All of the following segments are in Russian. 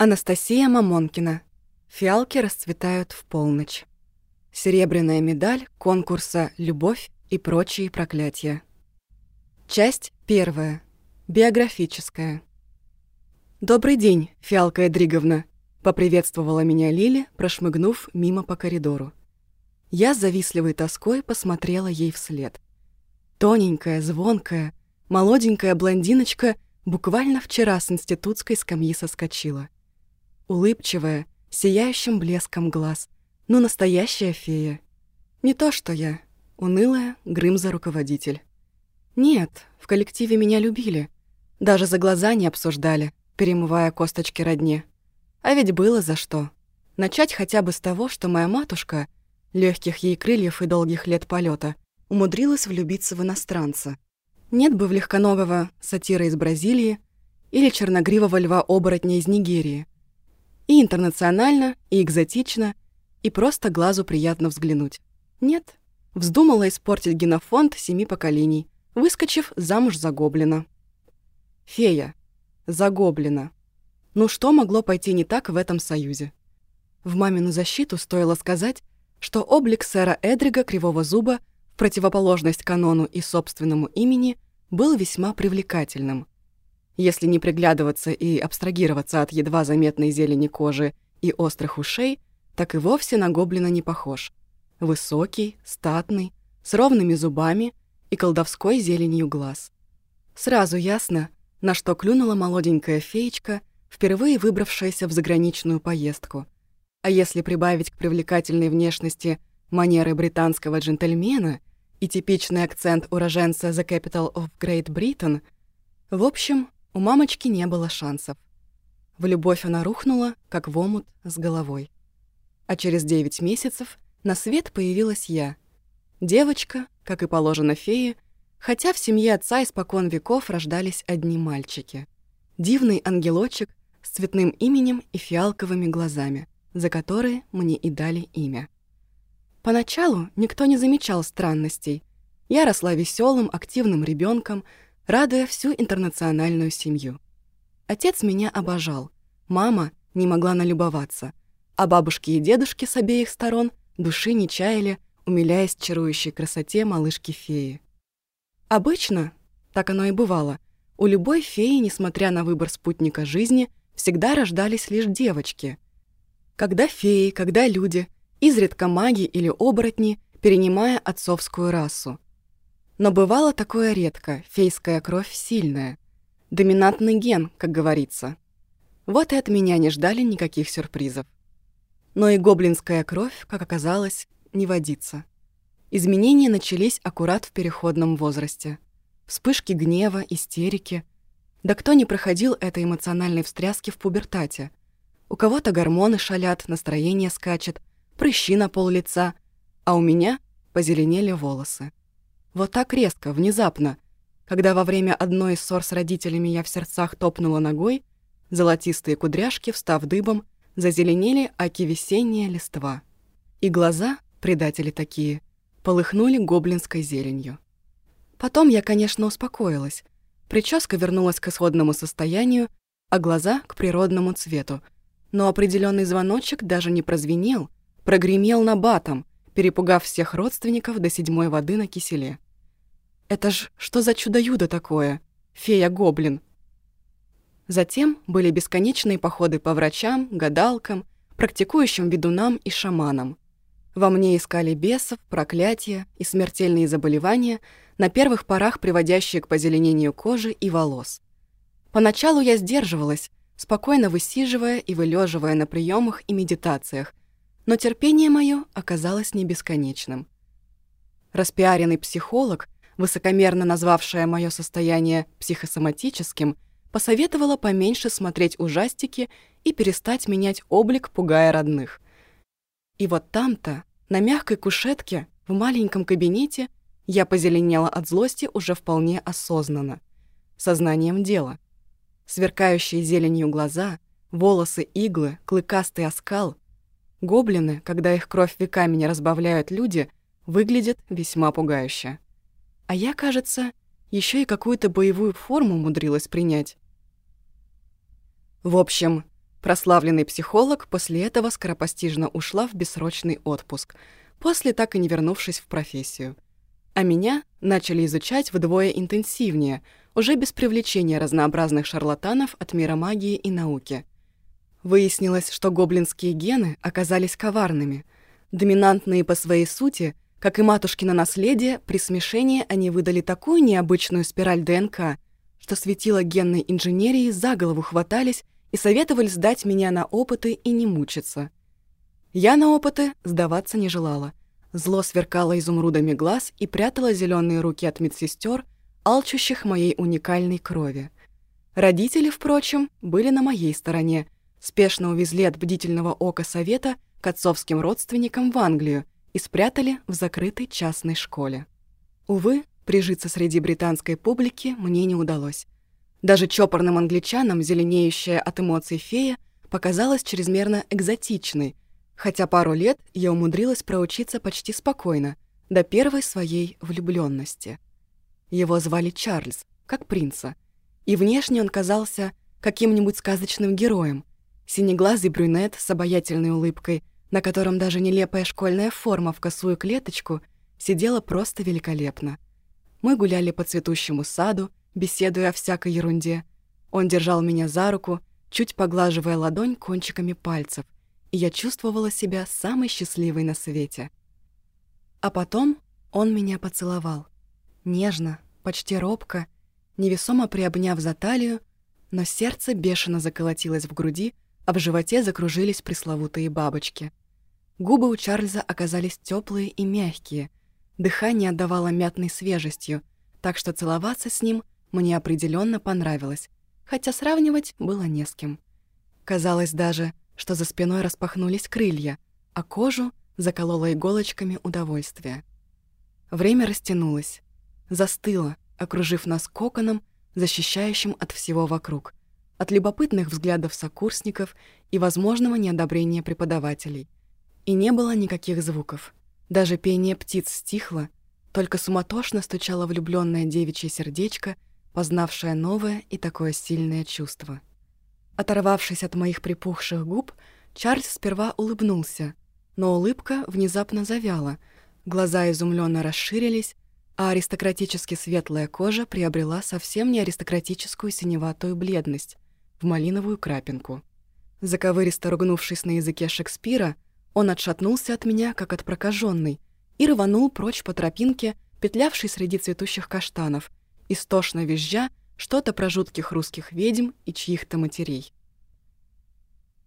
Анастасия Мамонкина. Фиалки расцветают в полночь. Серебряная медаль конкурса «Любовь и прочие проклятия». Часть первая. Биографическая. «Добрый день, Фиалка Эдриговна», — поприветствовала меня Лили, прошмыгнув мимо по коридору. Я с завистливой тоской посмотрела ей вслед. Тоненькая, звонкая, молоденькая блондиночка буквально вчера с институтской скамьи соскочила — улыбчивая, сияющим блеском глаз. Ну, настоящая фея. Не то что я, унылая Грымза-руководитель. Нет, в коллективе меня любили. Даже за глаза не обсуждали, перемывая косточки родне. А ведь было за что. Начать хотя бы с того, что моя матушка, легких ей крыльев и долгих лет полета, умудрилась влюбиться в иностранца. Нет бы в легконогого сатира из Бразилии или черногривого льва-оборотня из Нигерии — и интернационально, и экзотично, и просто глазу приятно взглянуть. Нет, вздумала испортить генофонд семи поколений, выскочив замуж за гоблина. Фея. За гоблина. Ну что могло пойти не так в этом союзе? В мамину защиту стоило сказать, что облик сэра Эдрига Кривого Зуба в противоположность канону и собственному имени был весьма привлекательным — если не приглядываться и абстрагироваться от едва заметной зелени кожи и острых ушей, так и вовсе на гоблина не похож. Высокий, статный, с ровными зубами и колдовской зеленью глаз. Сразу ясно, на что клюнула молоденькая феечка, впервые выбравшаяся в заграничную поездку. А если прибавить к привлекательной внешности манеры британского джентльмена и типичный акцент уроженца The Capital of Great Britain, в общем, у мамочки не было шансов. В любовь она рухнула, как в омут с головой. А через девять месяцев на свет появилась я. Девочка, как и положено фее, хотя в семье отца испокон веков рождались одни мальчики. Дивный ангелочек с цветным именем и фиалковыми глазами, за которые мне и дали имя. Поначалу никто не замечал странностей. Я росла веселым, активным ребенком, радуя всю интернациональную семью. Отец меня обожал, мама не могла налюбоваться, а бабушки и дедушки с обеих сторон души не чаяли, умиляясь чарующей красоте малышки-феи. Обычно, так оно и бывало, у любой феи, несмотря на выбор спутника жизни, всегда рождались лишь девочки. Когда феи, когда люди, изредка маги или оборотни, перенимая отцовскую расу. Но бывало такое редко, фейская кровь сильная. Доминантный ген, как говорится. Вот и от меня не ждали никаких сюрпризов. Но и гоблинская кровь, как оказалось, не водится. Изменения начались аккурат в переходном возрасте. Вспышки гнева, истерики. Да кто не проходил этой эмоциональной встряски в пубертате? У кого-то гормоны шалят, настроение скачет, прыщи на пол лица, а у меня позеленели волосы. Вот так резко, внезапно. Когда во время одной из ссор с родителями я в сердцах топнула ногой, золотистые кудряшки, встав дыбом, зазеленели аки весенняя листва. И глаза, предатели такие, полыхнули гоблинской зеленью. Потом я, конечно, успокоилась. Прическа вернулась к исходному состоянию, а глаза — к природному цвету. Но определенный звоночек даже не прозвенел, прогремел на батом, перепугав всех родственников до седьмой воды на киселе. Это ж что за чудо-юдо такое? Фея-гоблин. Затем были бесконечные походы по врачам, гадалкам, практикующим ведунам и шаманам. Во мне искали бесов, проклятия и смертельные заболевания, на первых порах приводящие к позеленению кожи и волос. Поначалу я сдерживалась, спокойно высиживая и вылеживая на приемах и медитациях, но терпение мое оказалось не бесконечным. Распиаренный психолог — высокомерно назвавшая мое состояние психосоматическим, посоветовала поменьше смотреть ужастики и перестать менять облик, пугая родных. И вот там-то, на мягкой кушетке, в маленьком кабинете, я позеленела от злости уже вполне осознанно, сознанием дела. Сверкающие зеленью глаза, волосы иглы, клыкастый оскал. Гоблины, когда их кровь веками не разбавляют люди, выглядят весьма пугающе. А я, кажется, еще и какую-то боевую форму умудрилась принять. В общем, Прославленный психолог после этого скоропостижно ушла в бессрочный отпуск, после так и не вернувшись в профессию. А меня начали изучать вдвое интенсивнее, уже без привлечения разнообразных шарлатанов от мира магии и науки. Выяснилось, что гоблинские гены оказались коварными. Доминантные по своей сути, как и матушкино наследие, при смешении они выдали такую необычную спираль ДНК, что светило генной инженерии за голову хватались и советовали сдать меня на опыты и не мучиться. Я на опыты сдаваться не желала. Зло сверкало изумрудами глаз и прятало зеленые руки от медсестер, алчущих моей уникальной крови. Родители, впрочем, были на моей стороне, спешно увезли от бдительного ока совета к отцовским родственникам в Англию и спрятали в закрытой частной школе. Увы, прижиться среди британской публики мне не удалось. Даже чопорным англичанам зеленеющая от эмоций фея показалась чрезмерно экзотичной, хотя пару лет я умудрилась проучиться почти спокойно, до первой своей влюбленности. Его звали Чарльз, как принца, и внешне он казался каким-нибудь сказочным героем, синеглазый брюнет с обаятельной улыбкой, на котором даже нелепая школьная форма в косую клеточку сидела просто великолепно. Мы гуляли по цветущему саду, беседуя о всякой ерунде. Он держал меня за руку, чуть поглаживая ладонь кончиками пальцев, и я чувствовала себя самой счастливой на свете. А потом он меня поцеловал. Нежно, почти робко, невесомо приобняв за талию, но сердце бешено заколотилось в груди, а в животе закружились пресловутые бабочки. Губы у Чарльза оказались теплые и мягкие, дыхание отдавало мятной свежестью, так что целоваться с ним мне определенно понравилось, хотя сравнивать было не с кем. Казалось даже, что за спиной распахнулись крылья, а кожу заколола иголочками удовольствия. Время растянулось, застыло, окружив нас коконом, защищающим от всего вокруг, от любопытных взглядов сокурсников и возможного неодобрения преподавателей. И не было никаких звуков. Даже пение птиц стихло, только суматошно стучало влюбленное девичье сердечко — познавшая новое и такое сильное чувство. Оторвавшись от моих припухших губ, Чарльз сперва улыбнулся, но улыбка внезапно завяла, глаза изумленно расширились, а аристократически светлая кожа приобрела совсем не аристократическую синеватую бледность, в малиновую крапинку. Заковыристо ругнувшись на языке Шекспира, он отшатнулся от меня, как от прокаженной, и рванул прочь по тропинке, петлявшей среди цветущих каштанов, истошно визжа что-то про жутких русских ведьм и чьих-то матерей.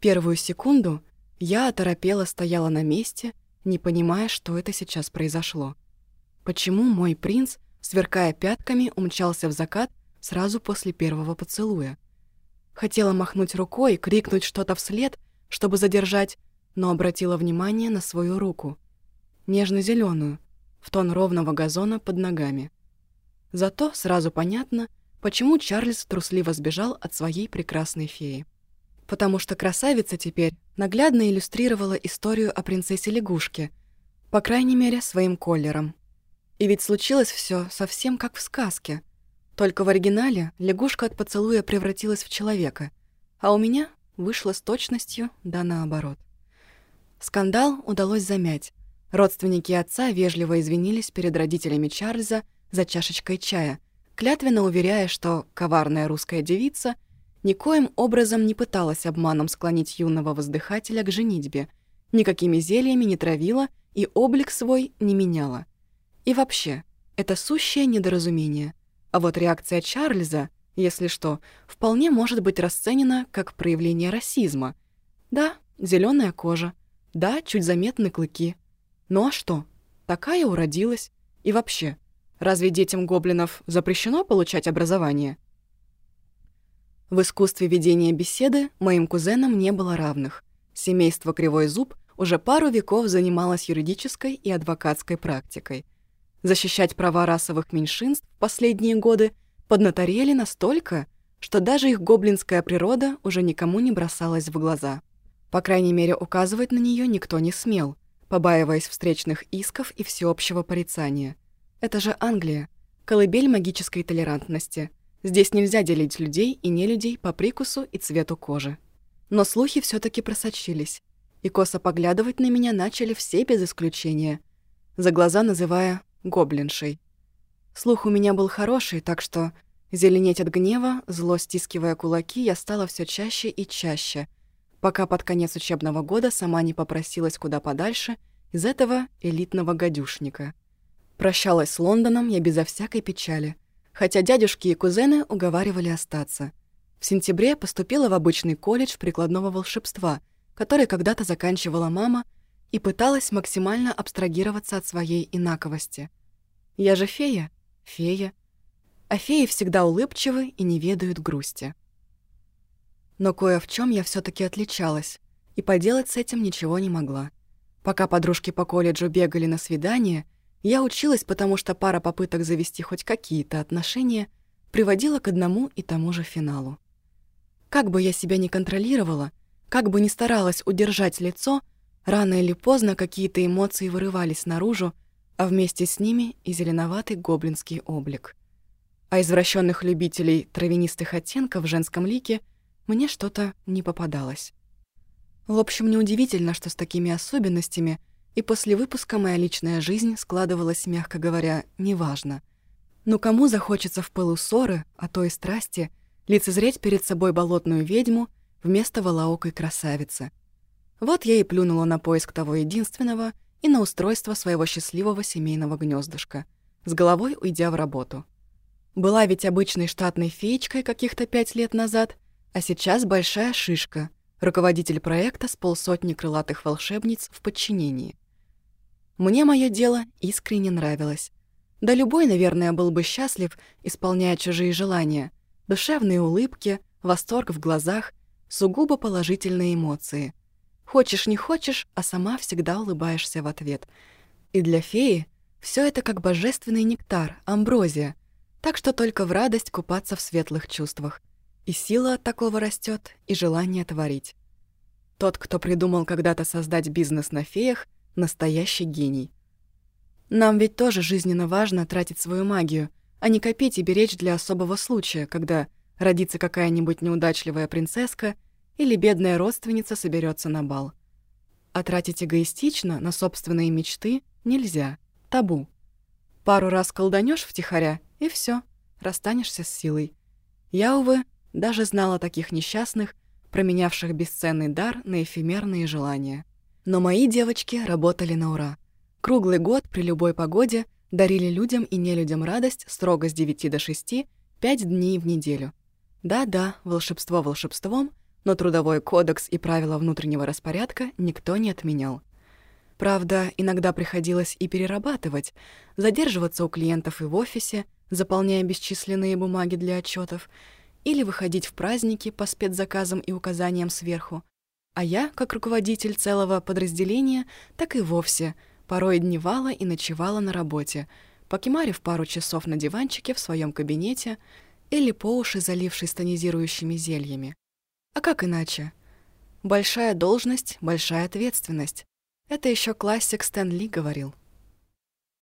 Первую секунду я оторопела стояла на месте, не понимая, что это сейчас произошло. Почему мой принц, сверкая пятками, умчался в закат сразу после первого поцелуя? Хотела махнуть рукой, крикнуть что-то вслед, чтобы задержать, но обратила внимание на свою руку. нежно зеленую в тон ровного газона под ногами. Зато сразу понятно, почему Чарльз трусливо сбежал от своей прекрасной феи. Потому что красавица теперь наглядно иллюстрировала историю о принцессе-лягушке, по крайней мере, своим колером. И ведь случилось все совсем как в сказке. Только в оригинале лягушка от поцелуя превратилась в человека, а у меня вышло с точностью да наоборот. Скандал удалось замять. Родственники отца вежливо извинились перед родителями Чарльза за чашечкой чая, клятвенно уверяя, что коварная русская девица никоим образом не пыталась обманом склонить юного воздыхателя к женитьбе, никакими зельями не травила и облик свой не меняла. И вообще, это сущее недоразумение. А вот реакция Чарльза, если что, вполне может быть расценена как проявление расизма. Да, зеленая кожа, да, чуть заметны клыки. Ну а что? Такая уродилась. И вообще, Разве детям гоблинов запрещено получать образование? В искусстве ведения беседы моим кузенам не было равных. Семейство Кривой Зуб уже пару веков занималось юридической и адвокатской практикой. Защищать права расовых меньшинств в последние годы поднаторели настолько, что даже их гоблинская природа уже никому не бросалась в глаза. По крайней мере, указывать на нее никто не смел, побаиваясь встречных исков и всеобщего порицания – это же Англия, колыбель магической толерантности. Здесь нельзя делить людей и нелюдей по прикусу и цвету кожи. Но слухи все таки просочились, и косо поглядывать на меня начали все без исключения, за глаза называя «гоблиншей». Слух у меня был хороший, так что зеленеть от гнева, зло стискивая кулаки, я стала все чаще и чаще, пока под конец учебного года сама не попросилась куда подальше из этого элитного гадюшника. Прощалась с Лондоном я безо всякой печали, хотя дядюшки и кузены уговаривали остаться. В сентябре поступила в обычный колледж прикладного волшебства, который когда-то заканчивала мама, и пыталась максимально абстрагироваться от своей инаковости. Я же фея, фея. А феи всегда улыбчивы и не ведают грусти. Но кое в чем я все таки отличалась, и поделать с этим ничего не могла. Пока подружки по колледжу бегали на свидание, я училась, потому что пара попыток завести хоть какие-то отношения приводила к одному и тому же финалу. Как бы я себя ни контролировала, как бы ни старалась удержать лицо, рано или поздно какие-то эмоции вырывались наружу, а вместе с ними и зеленоватый гоблинский облик. А извращенных любителей травянистых оттенков в женском лике мне что-то не попадалось. В общем, неудивительно, что с такими особенностями и после выпуска моя личная жизнь складывалась, мягко говоря, неважно. Но кому захочется в пылу ссоры, а то и страсти, лицезреть перед собой болотную ведьму вместо волоокой красавицы? Вот я и плюнула на поиск того единственного — и на устройство своего счастливого семейного гнездышка, с головой уйдя в работу. Была ведь обычной штатной феечкой каких-то пять лет назад, а сейчас большая шишка, руководитель проекта с полсотни крылатых волшебниц в подчинении. Мне мое дело искренне нравилось. Да любой, наверное, был бы счастлив, исполняя чужие желания. Душевные улыбки, восторг в глазах, сугубо положительные эмоции. Хочешь, не хочешь, а сама всегда улыбаешься в ответ. И для феи все это как божественный нектар, амброзия, так что только в радость купаться в светлых чувствах. И сила от такого растет, и желание творить. Тот, кто придумал когда-то создать бизнес на феях, настоящий гений. Нам ведь тоже жизненно важно тратить свою магию, а не копить и беречь для особого случая, когда родится какая-нибудь неудачливая принцесска — или бедная родственница соберется на бал. А тратить эгоистично на собственные мечты нельзя. Табу. Пару раз колданешь втихаря, и все, расстанешься с силой. Я, увы, даже знала таких несчастных, променявших бесценный дар на эфемерные желания. Но мои девочки работали на ура. Круглый год при любой погоде дарили людям и нелюдям радость строго с 9 до 6, 5 дней в неделю. Да-да, волшебство волшебством, но трудовой кодекс и правила внутреннего распорядка никто не отменял. Правда, иногда приходилось и перерабатывать, задерживаться у клиентов и в офисе, заполняя бесчисленные бумаги для отчетов, или выходить в праздники по спецзаказам и указаниям сверху. А я, как руководитель целого подразделения, так и вовсе порой дневала и ночевала на работе, покемарив пару часов на диванчике в своем кабинете или по уши залившись тонизирующими зельями. А как иначе? Большая должность, большая ответственность. Это еще классик Стэн Ли говорил.